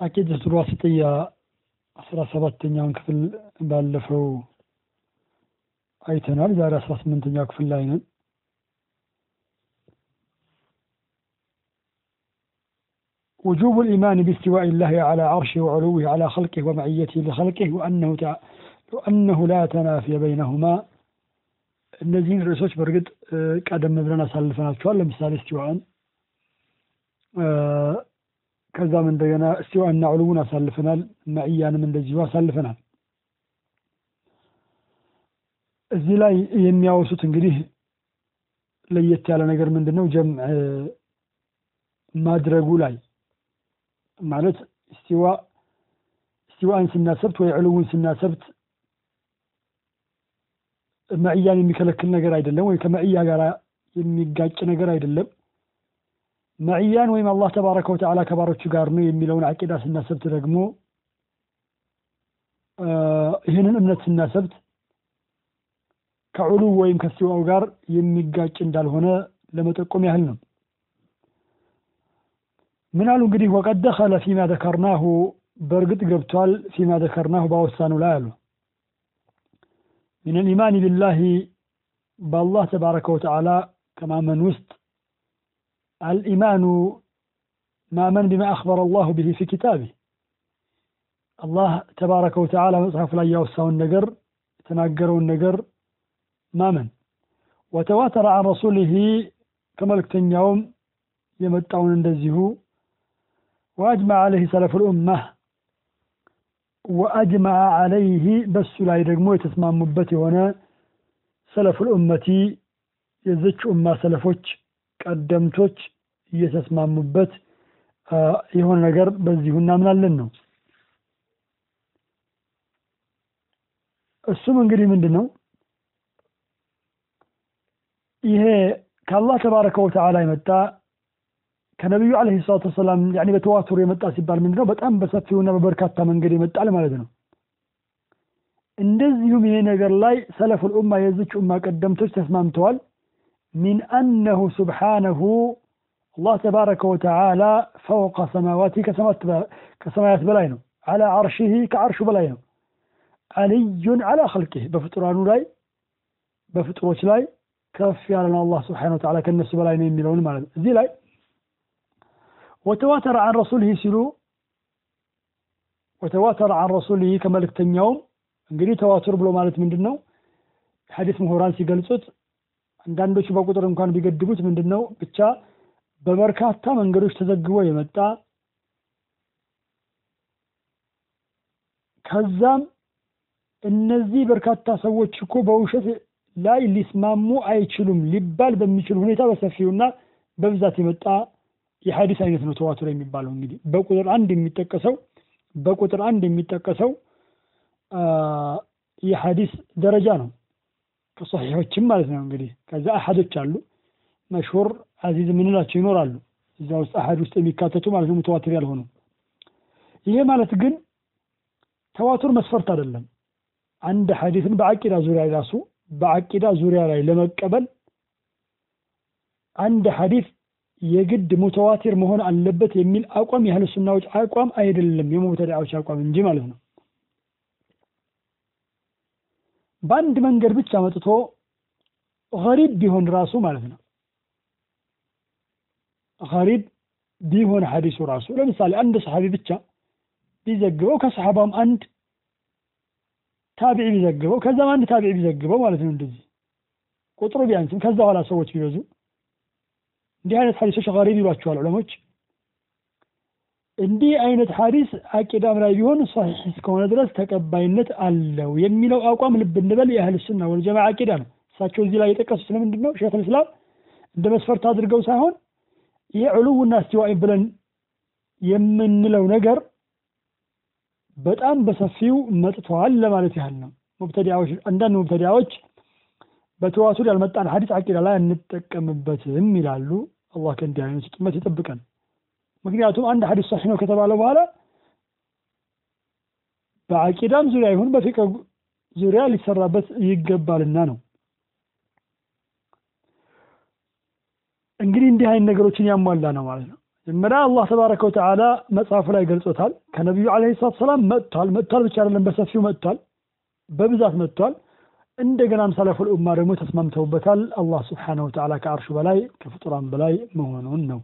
አቂደቱል ዋሲጥያ አስራ ሰባተኛውን ክፍል ባለፈው አይተናል። ዛሬ አስራ ስምንተኛው ክፍል ላይ ነን። وجوب الإيمان باستواء الله على عرشه وعلوه على خلقه ومعيته لخلقه وأنه تع... وأنه لا تنافي بينهما እነዚህን ርዕሶች በእርግጥ ቀደም ብለን አሳልፈናቸዋል። ለምሳሌ እስቲዋን ከዛም እንደገና እስቲዋና ዑሉውን አሳልፈናል። መዕያንም እንደዚሁ አሳልፈናል። እዚህ ላይ የሚያወሱት እንግዲህ ለየት ያለ ነገር ምንድን ነው? ጀምዕ ማድረጉ ላይ ማለት እስቲዋ እስቲዋን ስናሰብት ወይ ዑሉውን ስናሰብት መዕያን የሚከለክል ነገር አይደለም፣ ወይ ከመዕያ ጋር የሚጋጭ ነገር አይደለም። መዕያን ወይም አላህ ተባረከ ወተዓላ ከባሮቹ ጋር ነው የሚለውን አቂዳ ስናሰብት ደግሞ ይህንን እምነት ስናሰብት ከዑሉ ወይም ከሲዋው ጋር የሚጋጭ እንዳልሆነ ለመጠቆም ያህል ነው። ምን አሉ እንግዲህ ወቀድ ደኸለ ፊማ ዘከርናሁ በእርግጥ ገብቷል። ፊማ ዘከርናሁ ባወሳኑ ላይ አሉ ሚነል ኢማኒ ቢላሂ በአላህ ተባረከ ወተዓላ ከማመን ውስጥ الإيمان ما من بما أخبر الله به في كتابه الله تبارك وتعالى مصحف لا يوسع النجر تناقروا النجر ما من وتواتر عن رسوله كما لكتن يوم يمتعون اندزه وأجمع عليه سلف الأمة ወአጅመዐ ዐለይህ በሱ ላይ ደግሞ የተስማሙበት የሆነ ሰለፉል ኡመቲ የዘች ኡማ ሰለፎች ቀደምቶች እየተስማሙበት የሆነ ነገር በዚሁ እናምናለን ነው። እሱም እንግዲህ ምንድን ነው ይሄ ከአላህ ተባረከ ወተዓላ የመጣ ከነቢዩ ዓለይሂ ሰላቱ ወሰላም ያኔ በተዋቱር የመጣ ሲባል ምንድነው በጣም በሰፊውና በበርካታ መንገድ የመጣል ማለት ነው። እንደዚሁም ይሄ ነገር ላይ ሰለፉል ኡማ የዚች ኡማ ቀደምቶች ተስማምተዋል። ሚን አነሁ ሱብሓነሁ አላህ ተባረከ ወተዓላ ፈውቀ ሰማዋቲ ከሰማያት በላይ ነው። አላ አርሺሂ ከአርሹ በላይ ነው። አልዩን አላ ኸልቂህ በፍጡራኑ ላይ በፍጡሮች ላይ ከፍ ያለ ነው። አላህ ስብሓነሁ ወተዓላ ከእነሱ በላይ ነው የሚለውን ማለት ነው እዚህ ላይ ወተዋተረ አን ረሱልህ ሲሉ ወተዋተረ አን ረሱልህ ከመልእክተኛውም እንግዲህ ተዋቱር ብሎ ማለት ምንድን ነው? ሐዲስ ምሁራን ሲገልጹት አንዳንዶቹ በቁጥር እንኳን ቢገድቡት ምንድን ብቻ በበርካታ መንገዶች ተዘግቦ የመጣ ከዛም እነዚህ በርካታ ሰዎች እኮ በውሸት ላይ ሊስማሙ አይችሉም ሊባል በሚችል ሁኔታ በሰፊውና በብዛት የመጣ የሐዲስ አይነት ነው ተዋቱር የሚባለው። እንግዲህ በቁጥር አንድ የሚጠቀሰው በቁጥር አንድ የሚጠቀሰው የሐዲስ ደረጃ ነው ከሶሒሖችም ማለት ነው። እንግዲህ ከዛ አሐዶች አሉ መሽሁር አዚዝ የምንላቸው ይኖራሉ እዛ ውስጥ አሐድ ውስጥ የሚካተቱ ማለት ነው ሙተዋትር ያልሆኑ። ይሄ ማለት ግን ተዋቱር መስፈርት አይደለም። አንድ ሐዲስን በአቂዳ ዙሪያ ራሱ በአቂዳ ዙሪያ ላይ ለመቀበል አንድ ሐዲስ የግድ ሙተዋቲር መሆን አለበት የሚል አቋም የአህለ ሱናዎች አቋም አይደለም፣ የሙብተዳዎች አቋም እንጂ ማለት ነው። በአንድ መንገድ ብቻ መጥቶ ገሪብ ቢሆን ራሱ ማለት ነው። ገሪብ ቢሆን ሐዲሱ ራሱ ለምሳሌ አንድ ሰሐቢ ብቻ ቢዘግበው ከሰሐባም አንድ ታቢዒ ቢዘግበው ከዛም አንድ ታቢዒ ቢዘግበው ማለት ነው። እንደዚህ ቁጥሩ ቢያንስም ከዛ ኋላ ሰዎች ቢበዙ እንዲህ አይነት ሐዲሶች ገሪብ ይሏቸዋል ዑለሞች። እንዲህ አይነት ሐዲስ አቂዳም ላይ ቢሆን ሰሒሕ እስከሆነ ድረስ ተቀባይነት አለው የሚለው አቋም ልብ እንበል የአህል ሱና ወልጀማዓ አቂዳ ነው። እሳቸው እዚህ ላይ የጠቀሱት ስለምንድን ነው? ሼኹል ኢስላም እንደ መስፈርት አድርገው ሳይሆን ይሄ ዕሉውና እስቲዋኢ ብለን የምንለው ነገር በጣም በሰፊው መጥተዋል ለማለት ያህል ነው። ሙብተዲያዎች አንዳንድ ሙብተዲያዎች በተዋቱር ያልመጣን ሐዲስ አቂዳ ላይ አንጠቀምበትም ይላሉ። አላህ ከእንዲህ አይነቱ ጥመት ይጠብቀን። ምክንያቱም አንድ ሐዲስ ሰሒህ ነው ከተባለ በኋላ በአቂዳም ዙሪያ ይሁን በፊቅህ ዙሪያ ሊሰራበት ይገባልና ነው። እንግዲህ እንዲህ አይነት ነገሮችን ያሟላ ነው ማለት ነው። መጀመሪያ አላህ ተባረከ ወተዓላ መጽሐፉ ላይ ገልጾታል። ከነቢዩ ዓለይሂ ሰላቱ ሰላም መጥቷል። መጥቷል ብቻ አይደለም በሰፊው መጥቷል፣ በብዛት መጥቷል። እንደገናም ሰለፉል ኡማ ደግሞ ተስማምተውበታል። አላህ ስብሓነሁ ወተዓላ ከአርሹ በላይ ከፍጡራን በላይ መሆኑን ነው።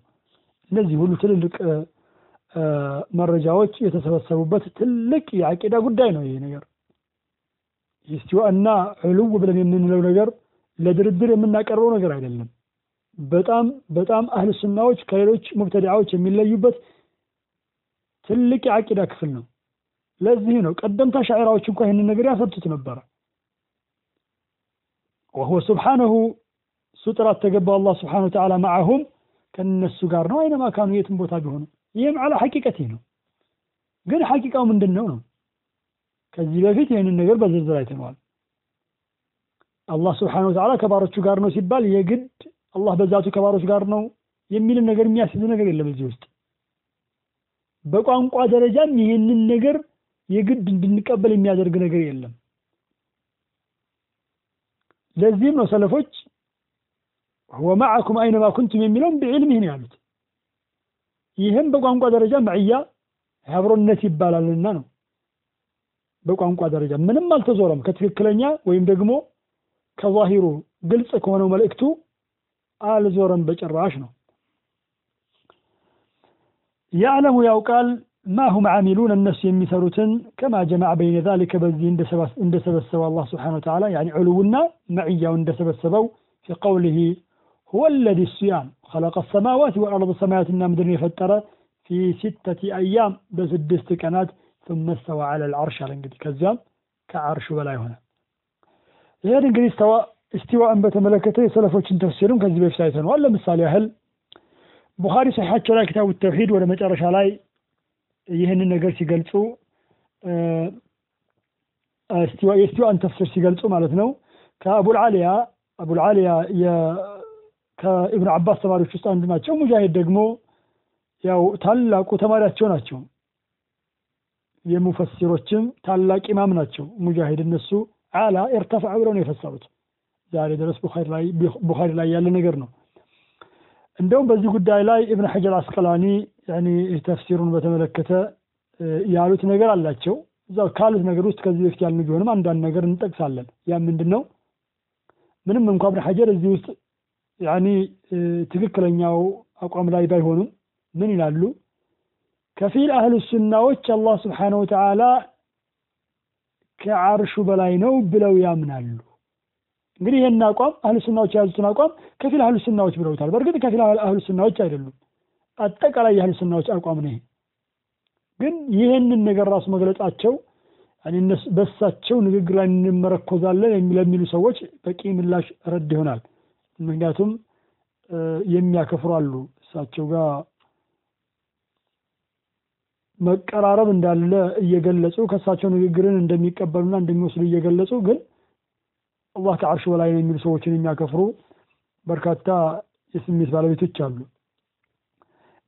እነዚህ ሁሉ ትልልቅ መረጃዎች የተሰበሰቡበት ትልቅ የአቂዳ ጉዳይ ነው። ይሄ ነገር ኢስቲዋእና ዕሉው ብለን የምንለው ነገር ለድርድር የምናቀርበው ነገር አይደለም። በጣም በጣም አህል ሱናዎች ከሌሎች ሙብተዲዓዎች የሚለዩበት ትልቅ የአቂዳ ክፍል ነው። ለዚህ ነው ቀደምት አሻዕራዎች እንኳ ይህንን ነገር ያሰብቱት ነበረ። ወሁወ ሱብሓነሁ እሱ ጥራት ተገባው አላህ ስብሓነሁ ወተዓላ መዓሁም ከነሱ ጋር ነው አይነማ ካኑ የትም ቦታ ቢሆኑ ይህም አላ ሐቂቀት ነው። ግን ሐቂቃው ምንድን ነው ነው? ከዚህ በፊት ይህንን ነገር በዝርዝር አይተነዋል። አላህ ስብሓነሁ ወተዓላ ከባሮቹ ጋር ነው ሲባል የግድ አላህ በዛቱ ከባሮች ጋር ነው የሚልን ነገር የሚያስይዝ ነገር የለም እዚህ ውስጥ። በቋንቋ ደረጃም ይህንን ነገር የግድ እንድንቀበል የሚያደርግ ነገር የለም። ለዚህም ነው ሰለፎች ሁወ መዓኩም አይነማ ኩንቱም የሚለውም ቢዕልምህ ነው ያሉት። ይህም በቋንቋ ደረጃ መዕያ አብሮነት ይባላልና ነው። በቋንቋ ደረጃ ምንም አልተዞረም ከትክክለኛ ወይም ደግሞ ከዛሂሩ ግልጽ ከሆነው መልእክቱ አልዞረም በጭራሽ ነው። ያዕለሙ ያውቃል ማሁም ዓሚሉን እነሱ የሚሰሩትን ከማ ጀማዕ በይነ ዛሊከ በዚህ እንደሰበሰበው አላህ ስብሓነሁ ወተዓላ ያኒ ዕሉውና መዕያው እንደሰበሰበው ፊ ቀውሊሂ ሁወ ለዚ እሱያን ኸለቀ ሰማዋት ወልአርድ ሰማያትና ምድርን የፈጠረ ፊ ሲተቲ አያም በስድስት ቀናት ثم استوى على العرش አለ እንግዲህ ከዚያም ከዓርሹ በላይ ሆነ። ይህን እንግዲህ እስቲዋእን በተመለከተ የሰለፎችን ተፍሲርም ከዚህ በፊት አይተነዋል። ለምሳሌ ያህል ቡኻሪ ሰሒሓቸው ላይ ኪታቡ ተውሂድ ወደ መጨረሻ ላይ ይህንን ነገር ሲገልጹ የእስቲዋእን ተፍሲር ሲገልጹ ማለት ነው ከአቡልዓሊያ አቡልዓሊያ ከኢብኑ አባስ ተማሪዎች ውስጥ አንዱ ናቸው። ሙጃሂድ ደግሞ ያው ታላቁ ተማሪያቸው ናቸው። የሙፈሲሮችም ታላቅ ኢማም ናቸው። ሙጃሂድ እነሱ አላ ኢርተፋ ብለው ነው የፈሰሩት። ዛሬ ድረስ ቡኻሪ ላይ ያለ ነገር ነው። እንደውም በዚህ ጉዳይ ላይ ኢብን ሐጀር አስቀላኒ ተፍሲሩን በተመለከተ ያሉት ነገር አላቸው። እዛው ካሉት ነገር ውስጥ ከዚህ በፊት ያልን ቢሆንም አንዳንድ ነገር እንጠቅሳለን። ያ ምንድን ነው? ምንም እንኳ ኢብን ሐጀር እዚህ ውስጥ ያኒ ትክክለኛው አቋም ላይ ባይሆኑም ምን ይላሉ? ከፊል አህል ሱናዎች አላህ ስብሓነሁ ወተዓላ ከዓርሹ በላይ ነው ብለው ያምናሉ። እንግዲህ ይህን አቋም አህል ሱናዎች የያዙትን አቋም ከፊል አህል ሱናዎች ብለውታል። በእርግጥ ከፊል አህል ሱናዎች አይደሉም፣ አጠቃላይ የአህል ሱናዎች አቋም ነው። ግን ይህንን ነገር ራሱ መግለጻቸው በእሳቸው ንግግር ላይ እንመረኮዛለን ለሚሉ ሰዎች በቂ ምላሽ ረድ ይሆናል። ምክንያቱም የሚያከፍሩ አሉ እሳቸው ጋር መቀራረብ እንዳለ እየገለጹ ከእሳቸው ንግግርን እንደሚቀበሉና እንደሚወስዱ እየገለጹ ግን አላህ ከዓርሹ በላይ ነው የሚሉ ሰዎችን የሚያከፍሩ በርካታ የስሜት ባለቤቶች አሉ።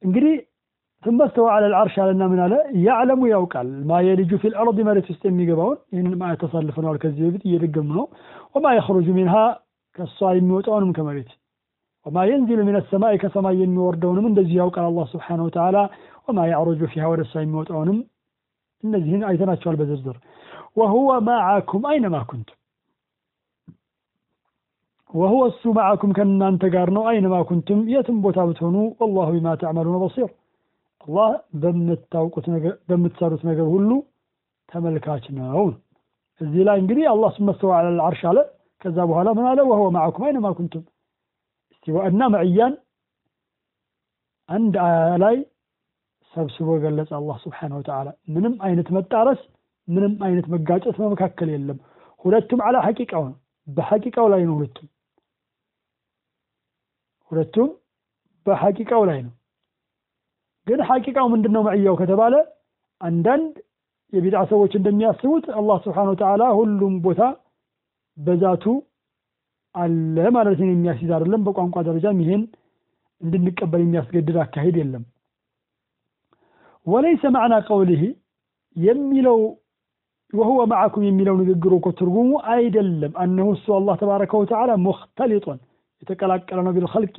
እንግዲህ ثم استوى على العرش አለና ምን አለ ያዕለሙ ያውቃል ማ የልጁ ፊል አርድ መሬት ውስጥ የሚገባውን ይህንን ማየት ተሳልፈነዋል ከዚህ በፊት እየደገሙ ነው። ወማ የኽሩጁ ሚንሃ ከእሷ የሚወጣውንም ከመሬት ወማ የንዚሉ ሚነ ሰማይ ከሰማይ የሚወርደውንም እንደዚሁ ያውቃል አላህ ስብሓነሁ ወተዓላ ወማ ያዕሩጁ ፊሃ ወደ እሷ የሚወጣውንም እነዚህን አይተናቸዋል በዝርዝር ወሁወ ማዓኩም አይነማ ኩንቱም ወሁወ እሱ ማዓኩም ከእናንተ ጋር ነው። አይነማ ኩንቱም የትም ቦታ ብትሆኑ ወላሁ ቢማ ተዕመሉነ በሲር። አላህ በምታውቁት በምትሰሩት ነገር ሁሉ ተመልካች ነው። እዚህ ላይ እንግዲህ አላህ ሱመ ስተዋ ዐለል ዐርሽ አለ። ከዛ በኋላ ምን አለ? ወሁወ ማዓኩም አይነማ ኩንቱም እስቲዋእና መዕያን አንድ አያ ላይ ሰብስቦ ገለጸ አላህ ስብሓነሁ ወተዓላ። ምንም አይነት መጣረስ ምንም አይነት መጋጨት በመካከል የለም። ሁለቱም አላ ሐቂቃው ነው በሐቂቃው ላይ ነው ሁለቱም ሁለቱም በሐቂቃው ላይ ነው ግን ሐቂቃው ምንድን ነው መዕያው ከተባለ አንዳንድ የቢድዓ ሰዎች እንደሚያስቡት አላህ ስብሓነ ወተዓላ ሁሉም ቦታ በዛቱ አለ ማለትን የሚያስይዝ አይደለም። በቋንቋ ደረጃም ይሄን እንድንቀበል የሚያስገድድ አካሄድ የለም። ወለይሰ ማዕና ቀውሊህ የሚለው ወሁወ መዓኩም የሚለው ንግግሩ እኮ ትርጉሙ አይደለም አነሁ እሱ አላህ ተባረከ ወተዓላ ሙክተሊጦን የተቀላቀለ ነው ቢልኸልቂ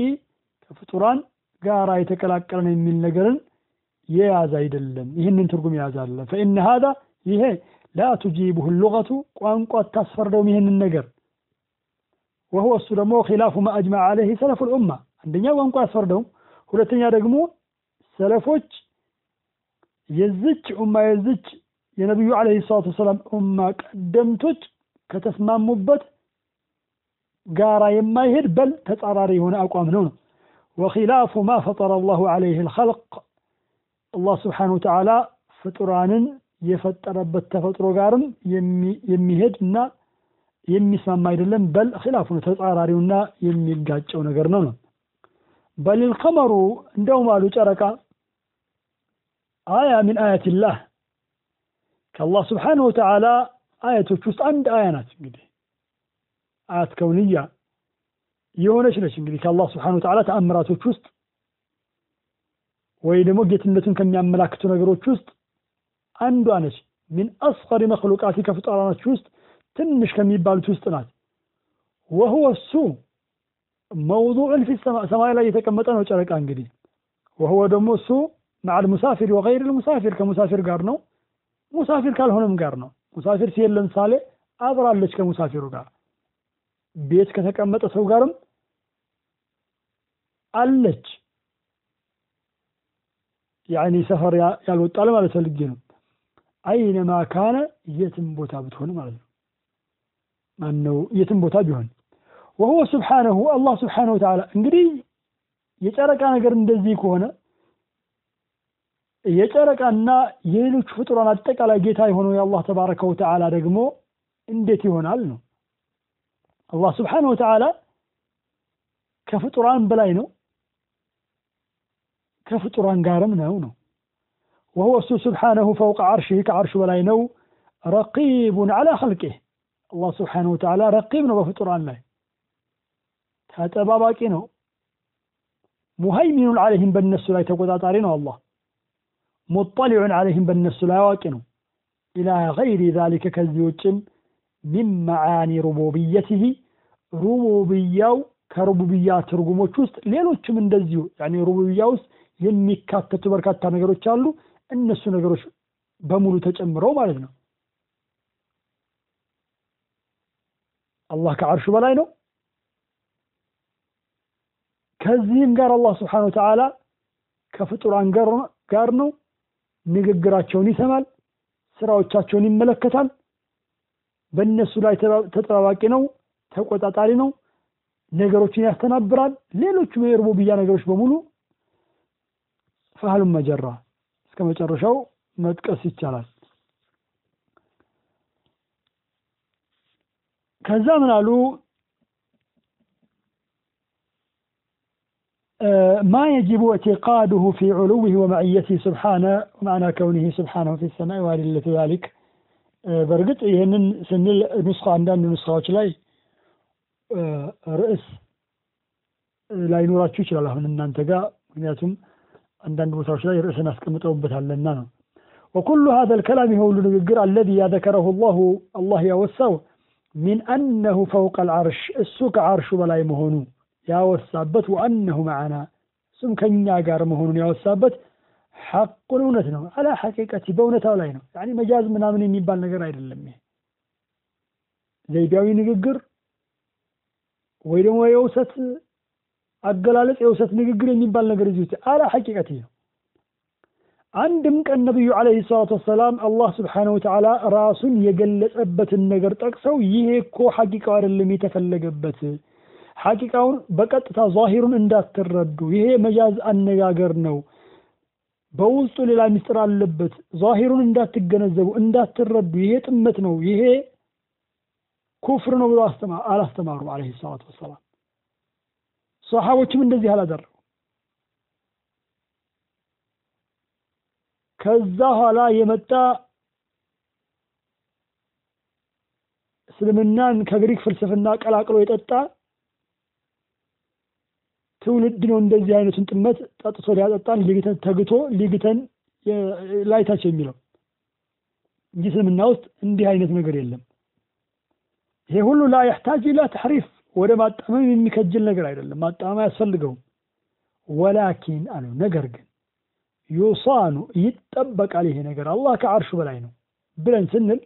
ከፍጡራን ጋራ የተቀላቀለ ነው የሚል ነገርን የያዘ አይደለም። ይህንን ትርጉም የያዛለ ፈኢነ ሃዛ ይሄ ላ ቱጂቡሁ ሉገቱ ቋንቋ አታስፈርደውም ይህንን ነገር። ወሁወ እሱ ደግሞ ኪላፉ ማ አጅመዐ ዐለይህ ሰለፉ ልኡማ አንደኛ ቋንቋ አያስፈርደውም፣ ሁለተኛ ደግሞ ሰለፎች የዝች ኡማ የዝች የነቢዩ ዐለይሂ ሰላቱ ወሰላም ኡማ ቀደምቶች ከተስማሙበት ጋራ የማይሄድ በል ተጻራሪ የሆነ አቋም ነው ነው ወኪላፉ ማ ፈጠረ አላሁ ዐለይህ ልኸልቅ አላህ ስብሓነ ወተዓላ ፍጡራንን የፈጠረበት ተፈጥሮ ጋርም የሚሄድ እና የሚስማማ አይደለም። በል ኪላፉ ነው ተጻራሪውና የሚጋጨው ነገር ነው ነው በል ልቀመሩ እንደውም አሉ ጨረቃ አያ ሚን አያትላህ ከአላህ ስብሓነ ወተዓላ አያቶች ውስጥ አንድ አያ ናት። እንግዲህ አያት ከውንያ የሆነች ነች። እንግዲህ ከአላህ ስብሓነ ወተዓላ ተአምራቶች ውስጥ ወይ ደግሞ ጌትነቱን ከሚያመላክቱ ነገሮች ውስጥ አንዷ ነች። ሚን አስገሪ መክሉቃቲ ከፍጡራኖች ውስጥ ትንሽ ከሚባሉት ውስጥ ናት። ወሁወ እሱ መውዱዕን ፊ ሰማይ ላይ የተቀመጠ ነው ጨረቃ እንግዲህ ወሁወ ደግሞ እሱ መዓል ሙሳፊር ወገይር ሙሳፊር ከሙሳፊር ጋር ነው፣ ሙሳፊር ካልሆነም ጋር ነው። ሙሳፊር ሲሄድ ለምሳሌ አብራለች ከሙሳፊሩ ጋር ቤት ከተቀመጠ ሰው ጋርም አለች። ያኒ ሰፈር ያልወጣል ማለት ፈልጌ ነው። አይነማ ካነ የትም ቦታ ብትሆን ማለት ነው። ማነው የትም ቦታ ቢሆን ወሁወ ስብሓነሁ አላህ ስብሓነሁ ወተዓላ እንግዲህ የጨረቃ ነገር እንደዚህ ከሆነ የጨረቃና የሌሎች ፍጡራን አጠቃላይ ጌታ የሆነው የአላህ ተባረከ ወተዓላ ደግሞ እንዴት ይሆናል ነው። አላህ ስብሓነሁ ወተዓላ ከፍጡራን በላይ ነው፣ ከፍጡራን ጋርም ነው ነው ወሁወ እሱ ስብሓነሁ ፈውቀ ዓርሽህ ከዓርሹ በላይ ነው። ረቂቡን ዓላ ኸልቂህ አላህ ስብሓነሁ ወተዓላ ረቂብ ነው በፍጡራን ላይ ተጠባባቂ ነው። ሙሀይሚኑን ዓለይህም በእነሱ ላይ ተቆጣጣሪ ነው አላህ ሙጠሊዑን ዓለይህም በእነሱ ላይ አዋቂ ነው። ኢላ ገይሪ ዛሊከ ከዚህ ውጭም ሚን መዓኒ ሩቡብየትህ ሩቡብያው ከሩቡብያ ትርጉሞች ውስጥ ሌሎችም እንደዚሁ ሩቡብያ ውስጥ የሚካተቱ በርካታ ነገሮች አሉ። እነሱ ነገሮች በሙሉ ተጨምረው ማለት ነው። አላህ ከዓርሹ በላይ ነው። ከዚህም ጋር አላህ ስብሓነሁ ወተዓላ ከፍጡራን ጋር ነው። ንግግራቸውን ይሰማል፣ ስራዎቻቸውን ይመለከታል። በእነሱ ላይ ተጠባባቂ ነው፣ ተቆጣጣሪ ነው፣ ነገሮችን ያስተናብራል። ሌሎቹም የሩቡብያ ነገሮች በሙሉ ፈህሉን መጀራ እስከ መጨረሻው መጥቀስ ይቻላል። ከዛ ምን አሉ? ما يجب اعتقاده في علوه ومعيته سبحانه ومعنى كونه سبحانه في السماء وادلة ذلك በእርግጥ ይህንን ስንል ኑስኻ አንዳንድ ኑስኻዎች ላይ ርዕስ ላይኖራችሁ ይችላል። አሁን እናንተ ጋር ምክንያቱም አንዳንድ ቦታዎች ላይ ርዕስን አስቀምጠውበታለና ነው። ወኩሉ ሀዘ ልከላም ይሄ ንግግር አለዚ ያዘከረሁ ላሁ አላህ ያወሳው ሚን አነሁ ፈውቀ ልዓርሽ እሱ ከዓርሹ በላይ መሆኑ ያወሳበት ወአነሁ መዓና እሱም ከኛ ጋር መሆኑን ያወሳበት ሐቁን እውነት ነው። አላ ሐቂቀቲ በእውነታው ላይ ነው። ያኒ መጃዝ ምናምን የሚባል ነገር አይደለም። ይሄ ዘይቤያዊ ንግግር ወይ ደግሞ የውሰት አገላለጽ የውሰት ንግግር የሚባል ነገር እዚህ አላ ሐቂቀቲ ነው። አንድም ቀን ነቢዩ ዓለይሂ ሰላቱ ወሰላም አላህ ስብሓነሁ ወተዓላ ራሱን የገለጸበትን ነገር ጠቅሰው ይሄ እኮ ሐቂቃው አይደለም የተፈለገበት ሐቂቃውን በቀጥታ ዛሂሩን እንዳትረዱ፣ ይሄ መጃዝ አነጋገር ነው፣ በውስጡ ሌላ ሚስጥር አለበት፣ ዛሂሩን እንዳትገነዘቡ፣ እንዳትረዱ፣ ይሄ ጥመት ነው፣ ይሄ ኩፍር ነው ብሎ አላስተማሩ ዓለይሂ ሰላቱ ወሰላም። ሰሓቦችም እንደዚህ አላደረጉ። ከዛ ኋላ የመጣ እስልምናን ከግሪክ ፍልስፍና ቀላቅሎ የጠጣ ትውልድ ነው እንደዚህ አይነቱን ጥመት ጠጥቶ ሊያጠጣን ሊግተን ተግቶ ሊግተን ላይታች የሚለው እንጂ እስልምና ውስጥ እንዲህ አይነት ነገር የለም። ይሄ ሁሉ ላ የሕታጅ ኢላ ተሕሪፍ ወደ ማጣመም የሚከጅል ነገር አይደለም። ማጣመም አያስፈልገውም። ወላኪን አለው ነገር ግን ዩሳኑ ይጠበቃል። ይሄ ነገር አላህ ከዓርሹ በላይ ነው ብለን ስንል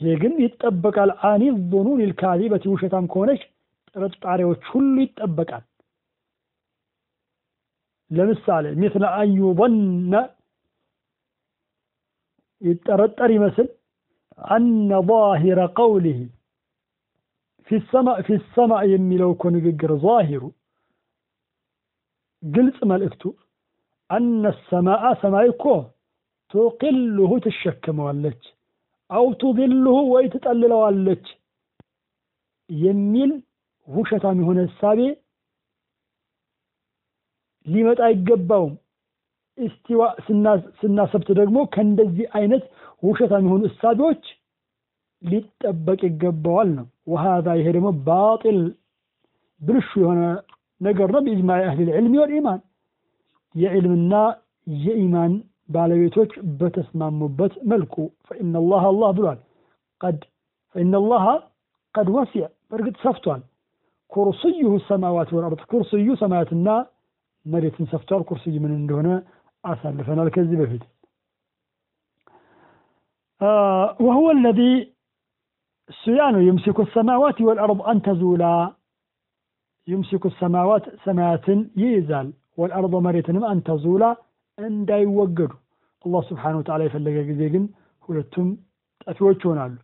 ይሄ ግን ይጠበቃል። አኒ ዙኑን ልካዚበት ውሸታም ከሆነች ጥርጣሬዎች ሁሉ ይጠበቃል። ለምሳሌ ሚስለ አን ዩظነ ይጠረጠር ይመስል አነ ዛሂረ ቀውሊህ ፊ ሰማዕ የሚለው እኮ ንግግር ዛሂሩ ግልጽ መልእክቱ አነ ሰማአ ሰማይ እኮ ቱቅልሁ ትሸክመዋለች፣ አው ቱድልሁ ወይ ትጠልለዋለች የሚል ውሸታም የሆነ እሳቤ ሊመጣ አይገባውም። እስቲዋ ስናሰብት ደግሞ ከእንደዚህ አይነት ውሸታም የሆኑ እሳቤዎች ሊጠበቅ ይገባዋል ነው። ወሃዛ ይሄ ደግሞ ባጢል ብልሹ የሆነ ነገር ነው። በኢጅማዕ አህሊል ዒልሚ ወልኢማን የዕልምና የኢማን ባለቤቶች በተስማሙበት መልኩ ፈኢነላህ አላህ ብሏል። ቀድ ፈኢነላህ ቀድ ወሲዕ በእርግጥ ሰፍቷል። ኩርስዩሁ ሰማዋት ወልአርድ ኩርስዩ ሰማያትና መሬትን ሰፍቷል። ኩርስይ ምን እንደሆነ አሳልፈናል ከዚህ በፊት ወሁወ አለዚ እሱያ ነው የምሲኩ ሰማዋት ወልአርድ አን ተዙላ ዩምሲኩ ሰማዋት ሰማያትን ይይዛል ወልአርض መሬትንም አንተዙላ እንዳይወገዱ አላህ ስብሓነሁ ወተዓላ የፈለገ ጊዜ ግን ሁለቱም ጠፊዎች ይሆናሉ።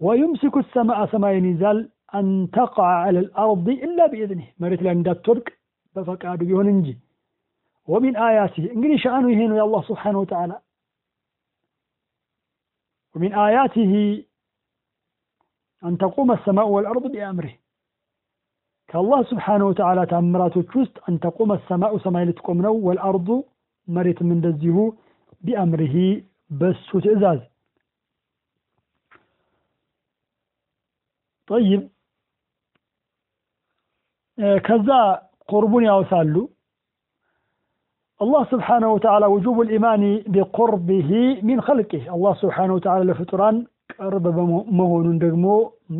ወዩምሲኩ ሰማአ ሰማይን ይዛል አንተቅዐ ዐለ ልአርض ኢላ ቢኢዝኒህ መሬት ላይ እንዳትወድቅ በፈቃዱ ቢሆን እንጂ። ወሚን አያቲህ እንግዲህ ሸአኑ ይሄ ነው የአላህ ስብሓነሁ ወተዓላ ወሚን አያቲህ አን ተቁመ ሰማኡ ወልአርض ቢአምሪህ ከአላህ ስብሓነሁ ወተዓላ ታምራቶች ውስጥ አንተቁመ ሰማኡ ሰማይ ልትቆም ነው። ወልአርዱ መሬትም እንደዚሁ ቢአምሪሂ በሱ ትእዛዝ። ጠይብ ከዛ ቁርቡን ያወሳሉ። አላህ ስብሓነሁ ወተዓላ ውጁብ ልኢማኒ ቢቁርቢሂ ሚን ኸልቂህ አላህ ስብሓነሁ ወተዓላ ለፍጡራን ቅርብ መሆኑን ደግሞ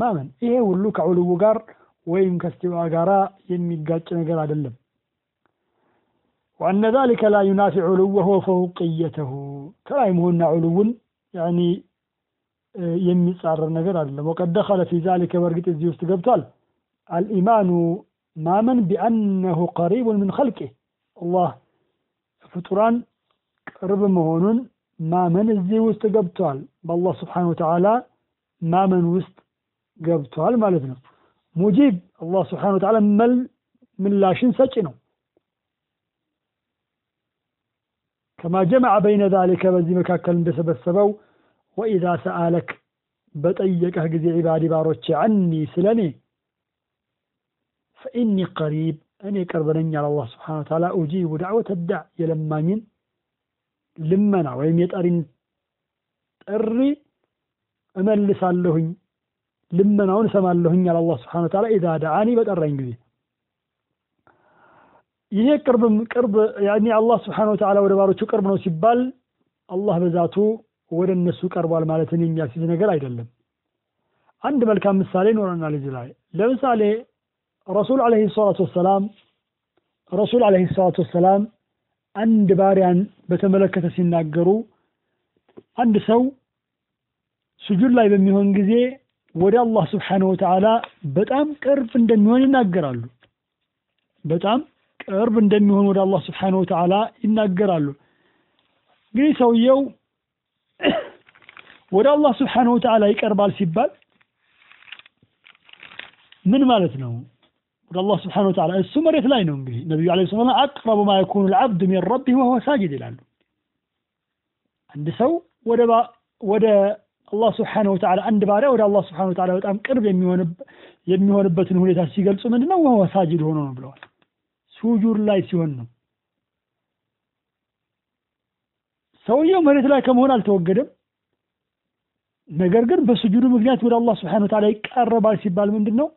ማመን ይሄ ሁሉ ከዑልው ጋር ወይም ከስቲዋ ጋራ የሚጋጭ ነገር አይደለም። ዛሊከ ላ ዩናፊ ዑሉወሁ ወፈውቅየተሁ ከላይ መሆንና ዑሉውን ያኒ የሚጻረር ነገር አይደለም። ወቀድ ደኸለ ፊ ዛሊከ በእርግጥ እዚህ ውስጥ ገብቷል። አልኢማኑ ማመን ቢአነሁ ቀሪቡን ምን ኸልቂህ አላህ ፍጡራን ቅርብ መሆኑን ማመን እዚህ ውስጥ ገብቷል። በአላህ ስብሓነሁ ወተዓላ ማመን ውስጥ ገብቷል ማለት ነው። ሙጂብ አላህ ስብሓነሁ ወተዓላ መል ምላሽን ሰጪ ነው። ከማ ጀመዐ በይነ ዛሊከ በዚህ መካከል እንደሰበሰበው ወኢዛ ሰአለክ በጠየቀህ ጊዜ ዒባዲ ባሮቼ ዐኒ ስለ እኔ ፈኢኒ ቀሪብ እኔ ቅርብ ነኝ አለ አላህ ስብሓነሁ ወተዓላ ኡጂቡ ዳዕወተ ዳዕ የለማኝን ልመና ወይም የጠሪን ጥሪ እመልሳለሁኝ ልመናውን እሰማለሁኝ አለ አላህ ስብሓነሁ ወተዓላ ኢዛ ደዓኒ በጠራኝ ጊዜ ይሄ ቅርብም ቅርብ ያኔ አላህ ስብሓነሁ ወተዓላ ወደ ባሮቹ ቅርብ ነው ሲባል አላህ በዛቱ ወደ እነሱ ቀርቧል ማለትን የሚያስይዝ ነገር አይደለም። አንድ መልካም ምሳሌ ይኖረናል እዚህ ላይ። ለምሳሌ ረሱል ዓለይሂ ሰላቱ ወሰላም ረሱል ዓለይሂ ሰላቱ ወሰላም አንድ ባሪያን በተመለከተ ሲናገሩ አንድ ሰው ስጁድ ላይ በሚሆን ጊዜ ወደ አላህ ስብሓነሁ ወተዓላ በጣም ቅርብ እንደሚሆን ይናገራሉ። በጣም ቅርብ እንደሚሆን ወደ አላህ ስብሓነሁ ወተዓላ ይናገራሉ። እንግዲህ ሰውየው ወደ አላህ ስብሓነሁ ወተዓላ ይቀርባል ሲባል ምን ማለት ነው? ወደ አላህ ስብሓነሁ ወተዓላ እሱ መሬት ላይ ነው። እንግዲህ ነቢዩ ዓለይሂ ሰላም አቅረቡ ማ የኩኑ ልዓብዱ ሚን ረቢህ ወሁወ ሳጅድ ይላሉ። አንድ ሰው ወደ አላህ ስብሓነሁ ወተዓላ አንድ ባሪያ ወደ አላህ ስብሓነሁ ወተዓላ በጣም ቅርብ የሚሆንበትን ሁኔታ ሲገልጹ ምንድነው? ወሁወ ሳጅድ ሆኖ ነው ብለዋል። ሱጁድ ላይ ሲሆን ነው። ሰውየው መሬት ላይ ከመሆን አልተወገደም። ነገር ግን በስጁዱ ምክንያት ወደ አላህ ስብሐነሁ ወተዓላ ይቃረባል ሲባል ምንድን ነው?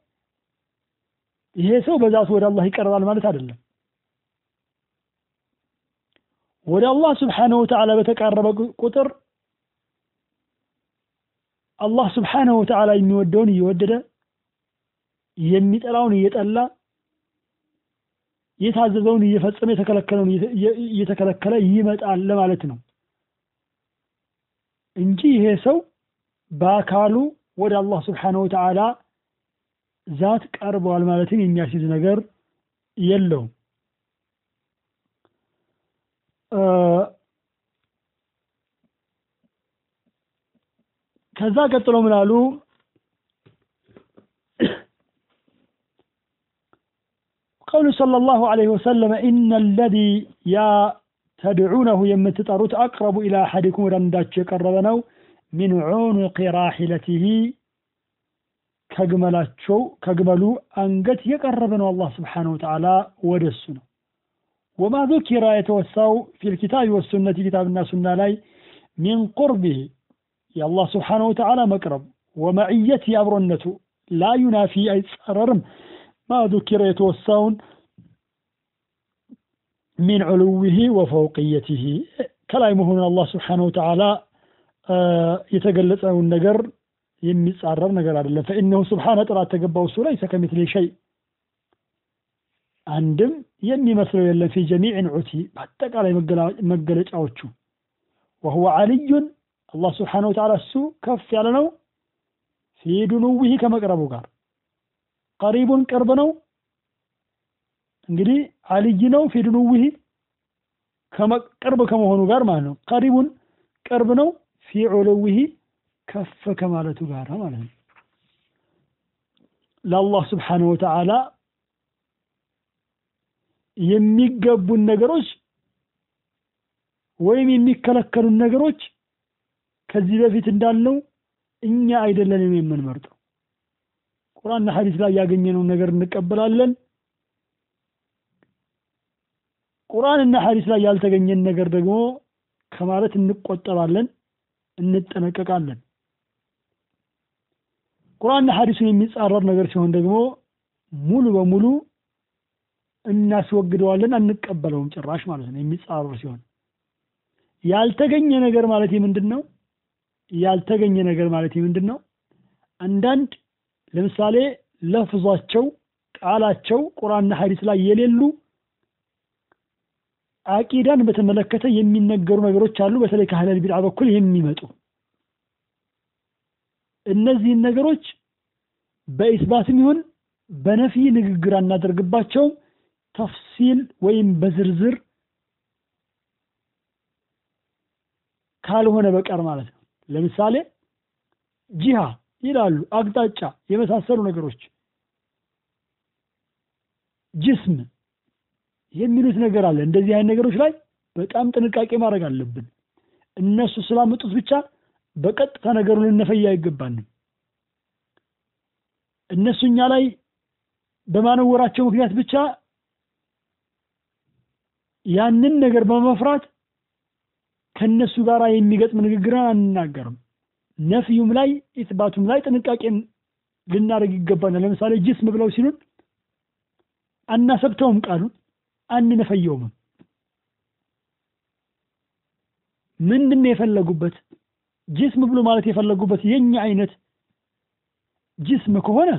ይሄ ሰው በዛቱ ወደ አላህ ይቀርባል ማለት አይደለም። ወደ አላህ ስብሐነሁ ወተዓላ በተቃረበ ቁጥር አላህ ስብሐነሁ ወተዓላ የሚወደውን እየወደደ የሚጠላውን እየጠላ የታዘዘውን እየፈጸመ የተከለከለውን እየተከለከለ ይመጣል ለማለት ነው እንጂ ይሄ ሰው በአካሉ ወደ አላህ ስብሐነሁ ወተዓላ ዛት ቀርበዋል ማለትን የሚያስይዝ ነገር የለውም። ከዛ ቀጥሎ ምን አሉ? ቀውሉ ሰለላሁ ዐለይሂ ወሰለም ኢነ አለዚ ያ ተድዑነሁ የምትጠሩት አቅረቡ ኢላ አሐዲኩም ወደ አንዳችሁ የቀረበ ነው ሚን ዑኑቂ ራሒለቲሂ ከግመላቸው ከግመሉ አንገት የቀረበ ነው። አላህ ስብሓነሁ ወተዓላ ወደ ነው። ወማ ዙኪራ የተወሳው ፊል ኪታብ ወሱነቲ ኪታብና ሱና ላይ ሚን ቁርቢህ የአላህ ስብሓነሁ ወተዓላ መቅረብ ወመዕየት የአብሮነቱ ላ ዩናፊ አይጻረርም። ማ ዙኪረ የተወሳውን ሚን ዑሉዊህ ወፈውቅየቲህ ከላይ መሆኑን አላህ ስብሓነሁ ወተዓላ የተገለጸውን ነገር የሚጻረር ነገር አይደለም። ፈኢነሁ ስብሓነ ጥራት ተገባው እሱ ለይሰ ከሚስሊሂ ሸይ አንድም የሚመስለው የለም። ፊ ጀሚዕ ንዑቲ በአጠቃላይ መገለጫዎቹ ወሁወ ዓልዩን አላህ ስብሓነሁ ወተዓላ እሱ ከፍ ያለ ነው። ፊ ዱኑዊህ ከመቅረቡ ጋር ቀሪቡን ቅርብ ነው። እንግዲህ ዓልይ ነው። ፊ ዱኑዊህ ቅርብ ከመሆኑ ጋር ማለት ነው። ቀሪቡን ቅርብ ነው። ፊ ዑሉዊህ ከፍ ከማለቱ ጋር ማለት ነው። ለአላህ ስብሓነሁ ወተዓላ የሚገቡን ነገሮች ወይም የሚከለከሉን ነገሮች ከዚህ በፊት እንዳልነው እኛ አይደለንም የምንመርጠው። ቁርአንና ሐዲስ ላይ ያገኘነውን ነገር እንቀበላለን። ቁርአንና ሐዲስ ላይ ያልተገኘን ነገር ደግሞ ከማለት እንቆጠባለን፣ እንጠነቀቃለን። ቁርአንና ሐዲሱን የሚጻረር ነገር ሲሆን ደግሞ ሙሉ በሙሉ እናስወግደዋለን፣ አንቀበለውም ጭራሽ ማለት ነው። የሚጻረር ሲሆን ያልተገኘ ነገር ማለት ምንድን ነው? ያልተገኘ ነገር ማለት ምንድን ነው? አንዳንድ ለምሳሌ ለፍዟቸው ቃላቸው ቁርአንና ሐዲስ ላይ የሌሉ አቂዳን በተመለከተ የሚነገሩ ነገሮች አሉ። በተለይ ከአህለል ቢድዓ በኩል የሚመጡ እነዚህን ነገሮች በኢስባትም ይሁን በነፊ ንግግር አናደርግባቸውም ተፍሲል ወይም በዝርዝር ካልሆነ በቀር ማለት ነው። ለምሳሌ ጂሃ ይላሉ፣ አቅጣጫ የመሳሰሉ ነገሮች፣ ጅስም የሚሉት ነገር አለ። እንደዚህ አይነት ነገሮች ላይ በጣም ጥንቃቄ ማድረግ አለብን። እነሱ ስላመጡት ብቻ በቀጥታ ነገሩን ልንፈያ አይገባንም። እነሱ እኛ ላይ በማነወራቸው ምክንያት ብቻ ያንን ነገር በመፍራት ከነሱ ጋር የሚገጥም ንግግርን አንናገርም። ነፍዩም ላይ ኢትባቱም ላይ ጥንቃቄን ልናደርግ ይገባናል። ለምሳሌ ጅስም ብለው ሲሉን አናሰብተውም፣ ቃሉን አንነፈየውም። ምንድን ነው የፈለጉበት? ጅስም ብሎ ማለት የፈለጉበት የኛ አይነት ጅስም ከሆነ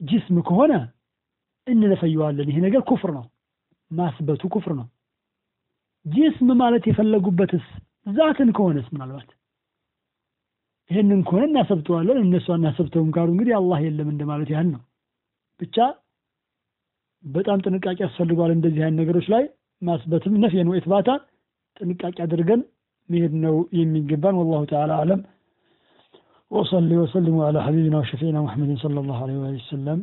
ጅስም ከሆነ እንለፈየዋለን። ይሄ ነገር ኩፍር ነው፣ ማስበቱ ኩፍር ነው። ጅስም ማለት የፈለጉበትስ ዛትን ከሆነስ ምናልባት ይህንን ከሆነ እናሰብተዋለን። እነሱ አናሰብተውም ካሉ እንግዲህ አላህ የለም እንደማለት ያህል ነው። ብቻ በጣም ጥንቃቄ ያስፈልገዋል። እንደዚህ አይነት ነገሮች ላይ ማስበትም ነፍየን ነው ኢትባታ ጥንቃቄ አድርገን መሄድ ነው የሚገባን። ወላሁ ተዓላ አለም። ወሰሊ ወሰሊሙ ዐላ ሐቢቢና ወሸፊዕና ሙሐመድን ሰለላሁ ዐለይሂ ወሰለም